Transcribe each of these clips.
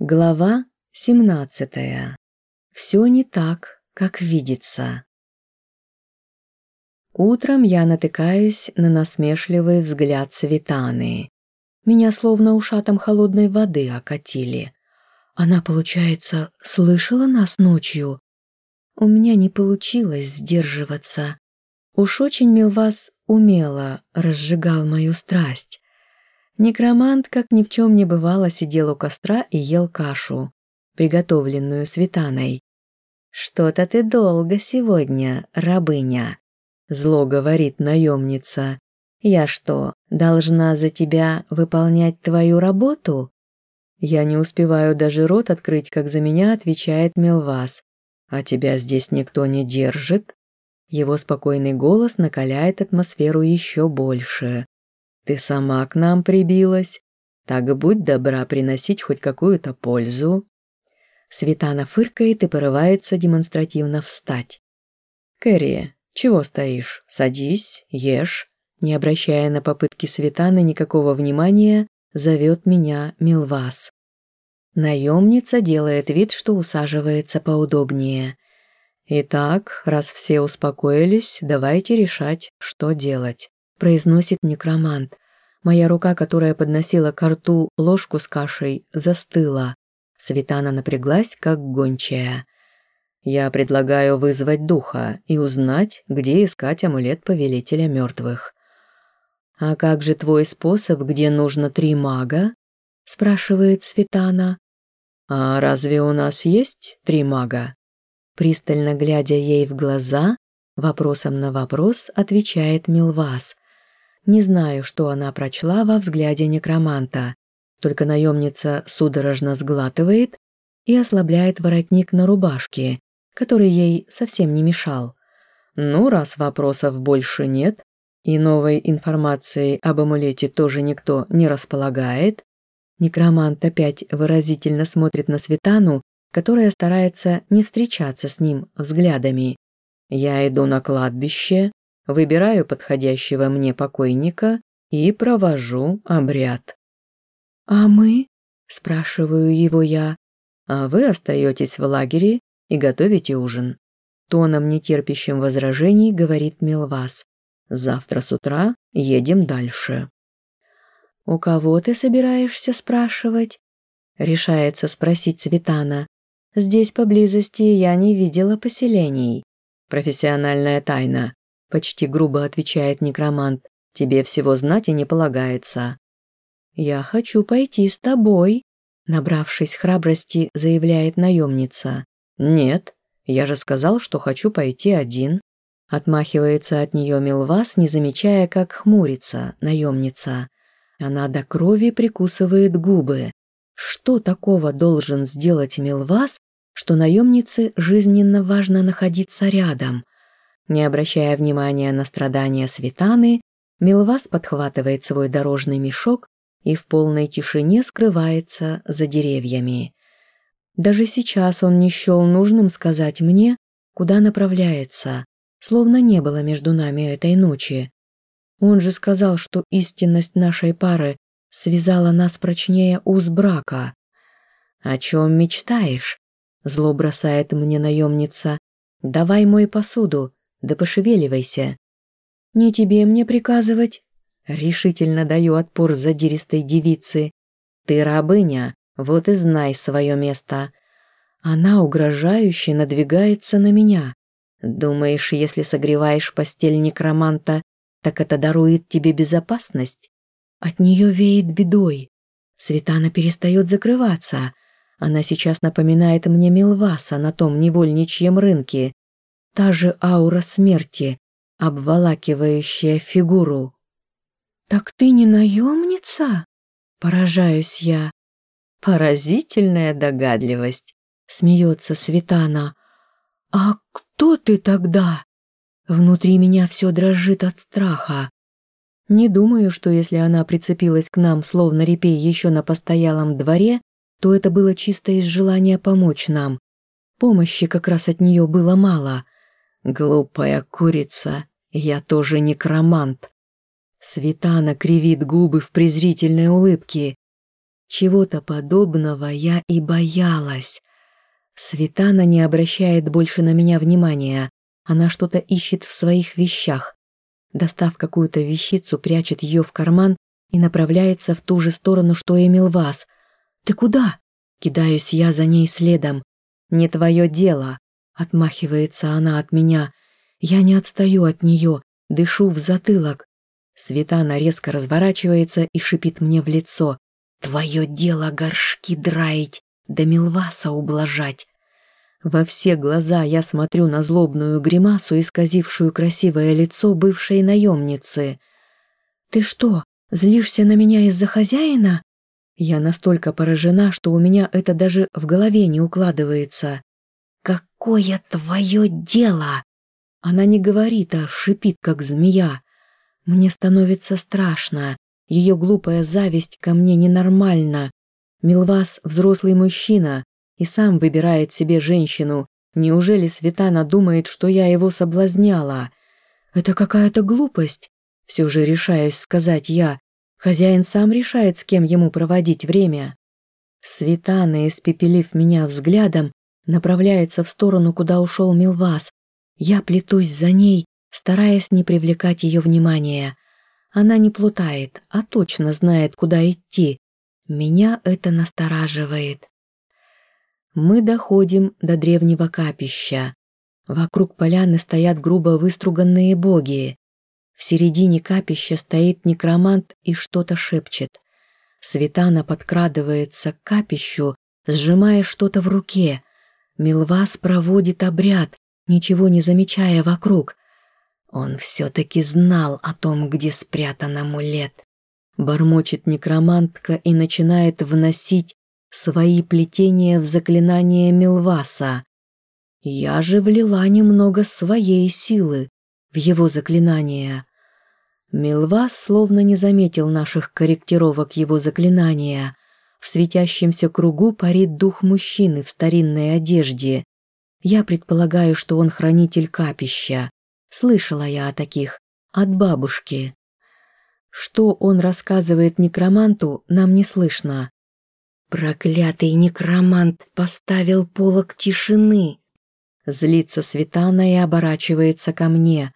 Глава 17. Все не так, как видится. Утром я натыкаюсь на насмешливый взгляд Светаны. Меня словно ушатом холодной воды окатили. Она, получается, слышала нас ночью? У меня не получилось сдерживаться. Уж очень Милвас умело разжигал мою страсть. Некромант, как ни в чем не бывало, сидел у костра и ел кашу, приготовленную светаной. «Что-то ты долго сегодня, рабыня», — зло говорит наемница. «Я что, должна за тебя выполнять твою работу?» Я не успеваю даже рот открыть, как за меня отвечает Мелвас. «А тебя здесь никто не держит?» Его спокойный голос накаляет атмосферу еще больше. Ты сама к нам прибилась, так будь добра приносить хоть какую-то пользу». Светана фыркает и порывается демонстративно встать. «Кэрри, чего стоишь? Садись, ешь». Не обращая на попытки Светаны никакого внимания, зовет меня Милвас. Наемница делает вид, что усаживается поудобнее. «Итак, раз все успокоились, давайте решать, что делать», произносит некромант. Моя рука, которая подносила к рту ложку с кашей, застыла. Светана напряглась, как гончая. «Я предлагаю вызвать духа и узнать, где искать амулет Повелителя Мертвых». «А как же твой способ, где нужно три мага?» – спрашивает Светана. «А разве у нас есть три мага?» Пристально глядя ей в глаза, вопросом на вопрос отвечает Милвас – не знаю, что она прочла во взгляде некроманта, только наемница судорожно сглатывает и ослабляет воротник на рубашке, который ей совсем не мешал. Ну, раз вопросов больше нет, и новой информации об амулете тоже никто не располагает, некромант опять выразительно смотрит на Светану, которая старается не встречаться с ним взглядами. «Я иду на кладбище, выбираю подходящего мне покойника и провожу обряд. «А мы?» – спрашиваю его я. «А вы остаетесь в лагере и готовите ужин». Тоном, нетерпящим возражений, говорит Милвас. «Завтра с утра едем дальше». «У кого ты собираешься спрашивать?» Решается спросить Светана. «Здесь поблизости я не видела поселений. Профессиональная тайна. Почти грубо отвечает некромант. Тебе всего знать и не полагается. Я хочу пойти с тобой, набравшись храбрости, заявляет наемница. Нет, я же сказал, что хочу пойти один. Отмахивается от нее Милвас, не замечая, как хмурится наемница. Она до крови прикусывает губы. Что такого должен сделать Милвас, что наемнице жизненно важно находиться рядом? Не обращая внимания на страдания Светаны, Милвас подхватывает свой дорожный мешок и в полной тишине скрывается за деревьями. Даже сейчас он не счел нужным сказать мне, куда направляется, словно не было между нами этой ночи. Он же сказал, что истинность нашей пары связала нас прочнее уз брака. «О чем мечтаешь?» – зло бросает мне наемница. «Давай мой посуду, да пошевеливайся. Не тебе мне приказывать. Решительно даю отпор задиристой девице. Ты рабыня, вот и знай свое место. Она угрожающе надвигается на меня. Думаешь, если согреваешь постель некроманта, так это дарует тебе безопасность? От нее веет бедой. Светана перестает закрываться. Она сейчас напоминает мне Милваса на том невольничьем рынке, та же аура смерти, обволакивающая фигуру. «Так ты не наемница?» – поражаюсь я. «Поразительная догадливость», – смеется Светана. «А кто ты тогда?» Внутри меня все дрожит от страха. Не думаю, что если она прицепилась к нам, словно репей еще на постоялом дворе, то это было чисто из желания помочь нам. Помощи как раз от нее было мало. Глупая курица, я тоже некромант. Светана кривит губы в презрительной улыбке. Чего-то подобного я и боялась. Светана не обращает больше на меня внимания. Она что-то ищет в своих вещах. Достав какую-то вещицу, прячет ее в карман и направляется в ту же сторону, что и Милвас. «Ты куда?» Кидаюсь я за ней следом. «Не твое дело», — отмахивается она от меня. Я не отстаю от нее, дышу в затылок. Светана резко разворачивается и шипит мне в лицо. «Твое дело горшки драить, да милваса ублажать». Во все глаза я смотрю на злобную гримасу, исказившую красивое лицо бывшей наемницы. «Ты что, злишься на меня из-за хозяина?» Я настолько поражена, что у меня это даже в голове не укладывается. «Какое твое дело?» Она не говорит, а шипит, как змея. Мне становится страшно. Ее глупая зависть ко мне ненормальна. Милвас – взрослый мужчина и сам выбирает себе женщину. Неужели Светана думает, что я его соблазняла? Это какая-то глупость. Все же решаюсь сказать я. Хозяин сам решает, с кем ему проводить время. Светана, испепелив меня взглядом, направляется в сторону, куда ушел Милвас. Я плетусь за ней, стараясь не привлекать ее внимания. Она не плутает, а точно знает, куда идти. Меня это настораживает. Мы доходим до древнего капища. Вокруг поляны стоят грубо выструганные боги. В середине капища стоит некромант и что-то шепчет. Светана подкрадывается к капищу, сжимая что-то в руке. Милвас проводит обряд, ничего не замечая вокруг. Он все-таки знал о том, где спрятан амулет. Бормочет некромантка и начинает вносить свои плетения в заклинание Милваса. Я же влила немного своей силы в его заклинание. Милвас словно не заметил наших корректировок его заклинания. В светящемся кругу парит дух мужчины в старинной одежде. Я предполагаю, что он хранитель капища. Слышала я о таких. От бабушки. Что он рассказывает некроманту, нам не слышно. Проклятый некромант поставил полок тишины. Злится Светана и оборачивается ко мне.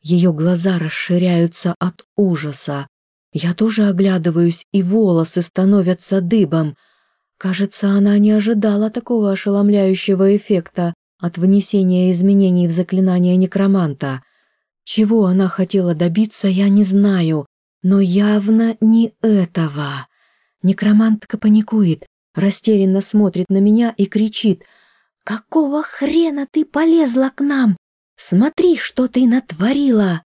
Ее глаза расширяются от ужаса. Я тоже оглядываюсь, и волосы становятся дыбом. Кажется, она не ожидала такого ошеломляющего эффекта от внесения изменений в заклинание некроманта. Чего она хотела добиться, я не знаю, но явно не этого. Некромантка паникует, растерянно смотрит на меня и кричит «Какого хрена ты полезла к нам? Смотри, что ты натворила!»